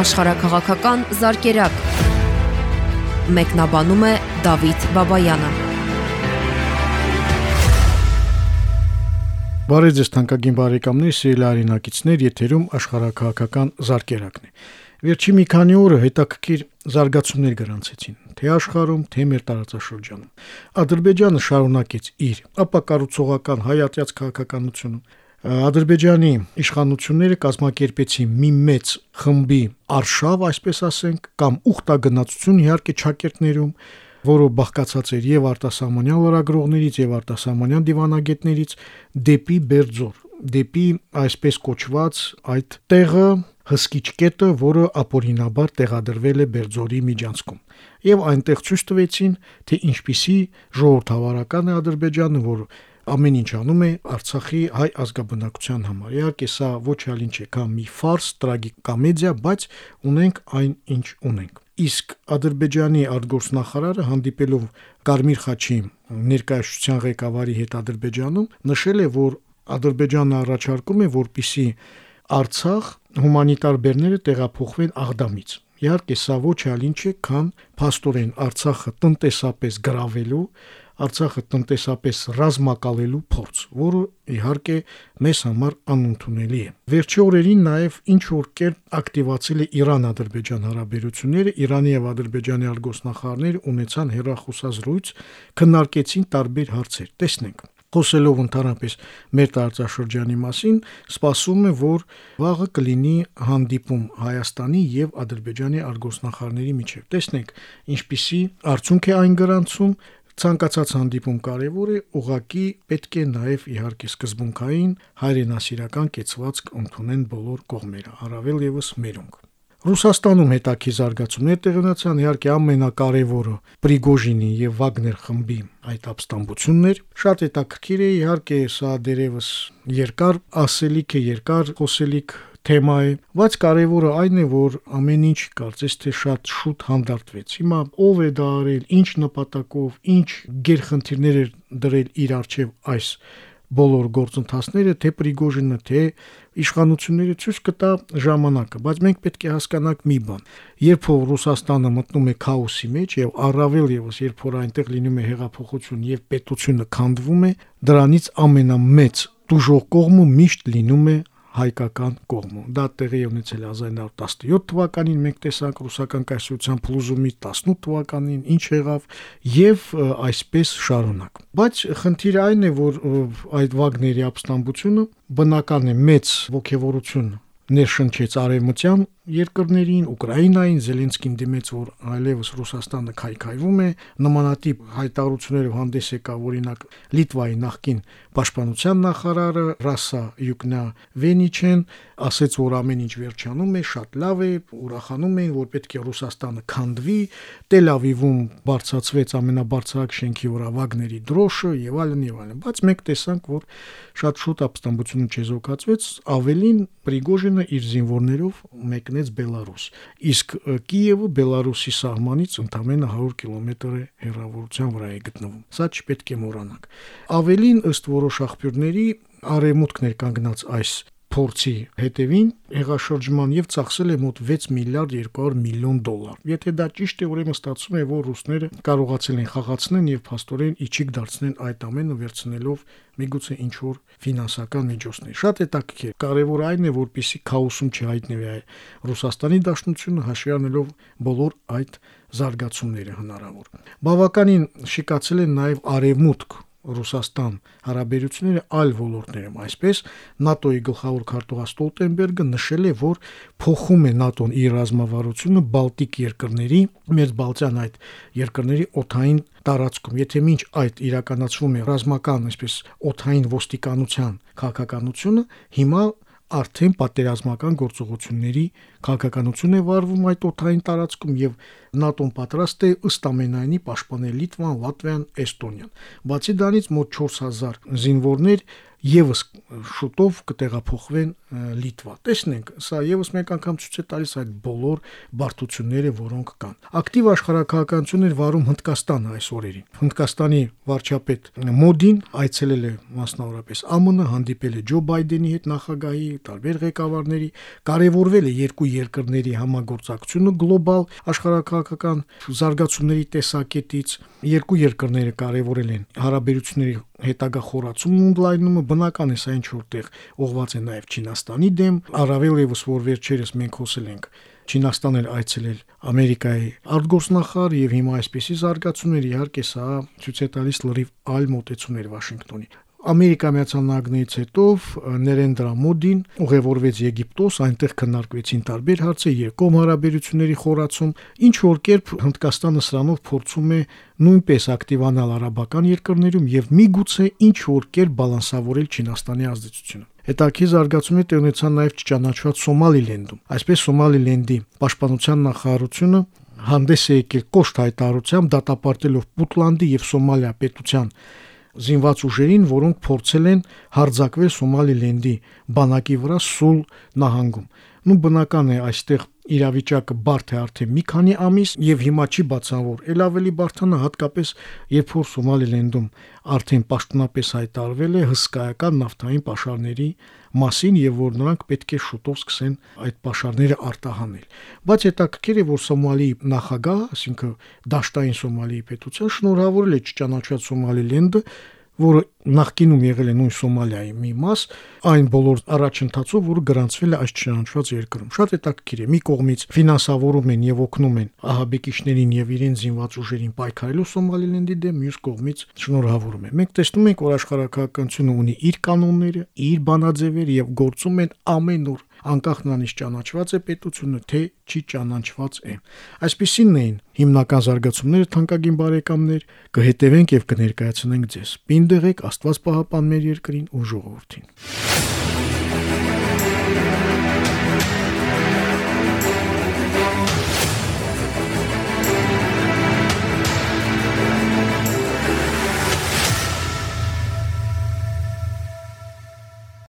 աշխարհակղական զարգերակ։ Մեկնաբանում է Դավիթ Բաբայանը։ Բարև ձեզ թանկագին բարեկամներ, սիրելի արինակիցներ, եթերում աշխարհակղական զարգերակն է։ Վերջի մի քանի օրը հետաքրքիր զարգացումներ գրանցեցին, թե աշխարհում, թե մեր տարածաշրջանում։ Ադրբեջանը շարունակեց իր ապակառուցողական հայատյաց քաղաքականությունը, Ադրբեջանի իշխանությունները կազմակերպեցին մի մեծ խմբի արշավ, այսպես ասենք, կամ ուխտագնացություն իհարկե ճակերտներում, որը բաղկացած էր եւ արտասահմանյան լրագրողներից եւ արտասահմանյան դիվանագետներից դեպի Բերձոր, դեպի այսպես կոչված այդ տեղը հսկիչ կետը, որը ապօրինաբար տեղադրվել է Բերձորի միջանցքում։ Եվ այնտեղ ցույց տվեցին, թե ինչպիսի ժողովրդավարական է Ադրբեջանը, որ ամեն ինչ անում է Արցախի հայ ազգաբնակության համար։ Իհարկե սա ոչ այլ ինչ է, քան մի ֆարս, տրագիկոմեդիա, բայց ունենք այն, ինչ ունենք։ Իսկ Ադրբեջանի արտգործնախարարը հանդիպելով Կարմիր խաչի ներկայացության ղեկավարի հետ Ադրբեջանում նշել է, որ Ադրբեջանը առաջարկում է, որպիսի Արցախ հումանիտար բեռները տեղափոխվեն Աղդամից։ Իհարկե սա ոչ այլ ինչ է, քան փաստորեն Արցախը տնտեսապես գravelու Արցախը տնտեսապես ռազմակալելու փորձ, որը իհարկե մեզ համար անընդունելի է։ Վերջի օրերին նաև ինչ որ կերպ ակտիվացել է Իրան-Ադրբեջան հարաբերությունները, Իրանի եւ Ադրբեջանի արգոսնախարարները ունեցան հերախոսազրույց, քննարկեցին տարբեր հարցեր։ Տեսնենք խոսելով ընդհանրապես մեր տարածաշրջանի մասին, սպասվում է, որ վաղը կլինի հանդիպում Հայաստանի եւ Ադրբեջանի արգոսնախարների միջև։ Տեսնենք, ինչպիսի արդյունք է այն գրանցում, Ցանկացած հանդիպում կարևոր է, ուղակի պետք է նաև իհարկե սկզբունքային հայրենասիրական կեցվածք ընդունեն բոլոր կողմերը, առավել եւս մերոնք։ Ռուսաստանում հետաքի զարգացումներ տեղ ունեցան, իհարկե ամենակարևորը Պրիգոժինի եւ Վագներ խմբի այդ ապստամբություններ։ Շատ հետաքրքիր է, իհարկե սա դերևս երկար ասելիք է, երկար խոսելիք թեմա է, բայց կարևորը այն է, որ ամեն ինչ կարծես թե շատ շուտ հանդարտվեց։ Հիմա ով է դա արել, ինչ նպատակով, ինչ գերխնդիրներ էր դրել իր արչև այս բոլոր գործընթացները, թե Պրիգոժինը, թե իշխանությունները ցույց կտա ժամանակը, բայց մենք պետք է հասկանանք մի բան. երբ որ Ռուսաստանը մտնում է քաոսի մեջ եւ առավել եւս երբ որ այնտեղ լինում է հեղափոխություն եւ պետությունը քանդվում է, դրանից ամենամեծ դժող կողմը միշտ լինում է հայկական կողմում։ Դա տեղի ունեցել 1917 թվականին մենք տեսանք ռուսական կայսրության փլուզումի 18 թվականին ինչ եղավ եւ այսպես շարունակ։ Բայց խնդիրը այն է, որ այդ Վագների ապստամբությունը բնական է մեծ ողջավորություն ներշնչեց արևմտյան երկրներին, Ուկրաինային, Զելենսկին դիմեց, որ այլևս Ռուսաստանը քայքայվում է, նմանատիպ հայտարարություններով հանդես եկավ օրինակ Լիտվայի նախկին պաշտպանության նախարարը Ռասա Յուկնա-Վենիչեն, ասաց, որ ամեն ինչ վերջանում է, շատ լավ է, ուրախանում են, որ պետք է Ռուսաստանը քանդվի, Տել Ավիվում բարձրացվեց ամենաբարձրակ շենքի վրա Վագների դրոշը եւ այլն եւ այլն, բայց մենք տեսանք, որ շատ շուտ ապստամբությունը չեզոքացվեց, ավելին Պրիգոժինը իր զինվորներով մեկ մեկնեց Բելարուս։ Իսկ Կիևը Բելարուսի սահմանից ընդամենը 100 կիլոմետր է հեռավորության վրա է գտնվում։ Սա չպետք է մոռանանք։ Ավելին ըստ որոշ աղբյուրների արևմուտքն էր կանգնած այս փորձի հետևին հեղաշրջման եւ ծախսել է մոտ 6 միլիարդ 200 միլիոն դոլար։ Եթե դա ճիշտ է, ուրեմն ստացվում է, որ ռուսները կարողացել են խաղացնել եւ փաստորեն իջիկ դարձնել այդ ամենը վերցնելով միգուցե ինչ որ ֆինանսական միջոցներ։ Շատ հետաքրքիր։ Կարևոր այն է, որպիսի քաոսում չհայտնվի Ռուսաստանի Դաշնությունը հաշվի առնելով բոլոր այդ զարգացումները հնարավոր։ Բավականին շիկացել են նաև արևմուտք Ռուսաստան հարաբերությունները այլ ոլորտներում, այսպես ՆԱՏՕ-ի գլխավոր քարտուղար Ստոլտենբերգը նշել է, որ փոխում է ՆԱՏՕ-ն իր ռազմավարությունը Բալտիկ երկրների, մեր Բալտյան այդ երկրների օթային տարածքում։ Եթե մինչ այդ իրականացվում է ռազմական, այսպես օթային ոստիկանության քաղաքականությունը, հիմա արդեն պատերազմական գործողությունների քաղաքականություն է վարվում այդ օթային տարածքում եւ ՆԱՏՕ-ն պատրաստ է ըստ ամենայնի պաշտպանել Լիտվան, Լատվիան, Էստոնիան։ Բացի դրանից մոտ 4000 զինվորներ եւս շուտով կտեղափոխվեն Լիտվա։ Տեսնենք, սա եւս մեկ անգամ ցույց է տալիս այդ բոլոր բարդությունները, որոնք կան։ Ակտիվ աշխարհակահականություն էր վարում Հնդկաստանը այս օրերին։ Հնդկաստանի վարչապետ Մոդին այցելել է մասնավորապես ԱՄՆ, հանդիպել է Ջո Բայդենի հետ նախագահի, տարբեր ղեկավարների, կարևորվել է երկու երկրների համագործակցությունը գլոբալ աշխարհակահաղական զարգացումների տեսակետից։ Երկու երկրները կարևորել են հարաբերությունների հետագա խորացումն ու լայնումը բնական է սա ինչ որտեղ ուղված է նաև Չինաստանի դեմ, առավել եւս որ վերջերս մենք խոսել ենք Չինաստան էր այցելել Ամերիկայի արտգործնախարար եւ հիմա այսպեսի զարգացումներ իհարկե սա ցույց է տալիս լրիվ այլ մոտեցումներ Վաշինգտոնի։ Ամերիկա Միացյալ Նահանգներից հետո Ներենդրա Մոդին ուղևորվեց Եգիպտոս, այնտեղ քննարկվեցին տարբեր հարցեր, երկկողմ հարաբերությունների խորացում, ինչ որ կերպ Հնդկաստանը սրանով փորձում է նույնպես ակտիվանալ արաբական երկրներում եւ միգուցե ինչ որ կերպ բալանսավորել Չինաստանի ազդեցությունը։ Հետաքի զարգացումի տեղնեցան նաև չճանաչված Սոմալիլենդում։ Այսպես Սոմալիլենդի պաշտպանության նախարարությունը հանդես է եկել կոշտ հայտարարությամբ դատապարտելով Պուտլանդի եւ Սոմալիա պետության զինված ուժերին, որոնք փորձել են հարձակվել Սոմալիլենդի բանակի վրա Սուլ նահանգում։ Նու բնական է այստեղ իրավիճակը բարդ է արդեն մի քանի ամիս եւ հիմա չի բացանվոր։ Էլ ավելի բարդանա հատկապես երբ որ Սոմալիլենդում արդեն պաշտոնապես հայտարարվել է հսկայական նավթային պաշարների մասին եւ որ նրանք պետք է շուտով սկսեն այդ պաշարները արտահանել։ Բայց հետաքրքիր է որ Սոմալի նախագահ, ասինքն Դաշտային Սոմալիի պետության շնորհավորել է չճանաչված Սոմալիլենդը որը նախկինում եղել է նույն Սոմալիայի մի մաս, այն բոլոր առաջընթացով, որը գրանցվել է այս չանչված երկրում։ Շատ հետաքրքիր է։ Մի կողմից ֆինանսավորում են եւ օգնում են ահաբեկիչներին եւ իրեն զինված ուժերին պայքարելու Սոմալիլենդի դեմ, մյուս կողմից շնորհավորում են։ Մենք տեսնում ենք, որ աշխարհակահաղականությունը ունի իր կանոնները, իր բանաձևերը եւ գործում են ամեն օր անկախ նրանից ճանաչված է պետությունը թե չի ճանաչված է։ Այսպիսինն էին հիմնական զարգացումները թանկագին բարեկամներ, կհետևենք եւ կներկայացնենք ձեզ։ Պին դեղեք Աստված պահապան մեր երկրին ու ժողովրդին։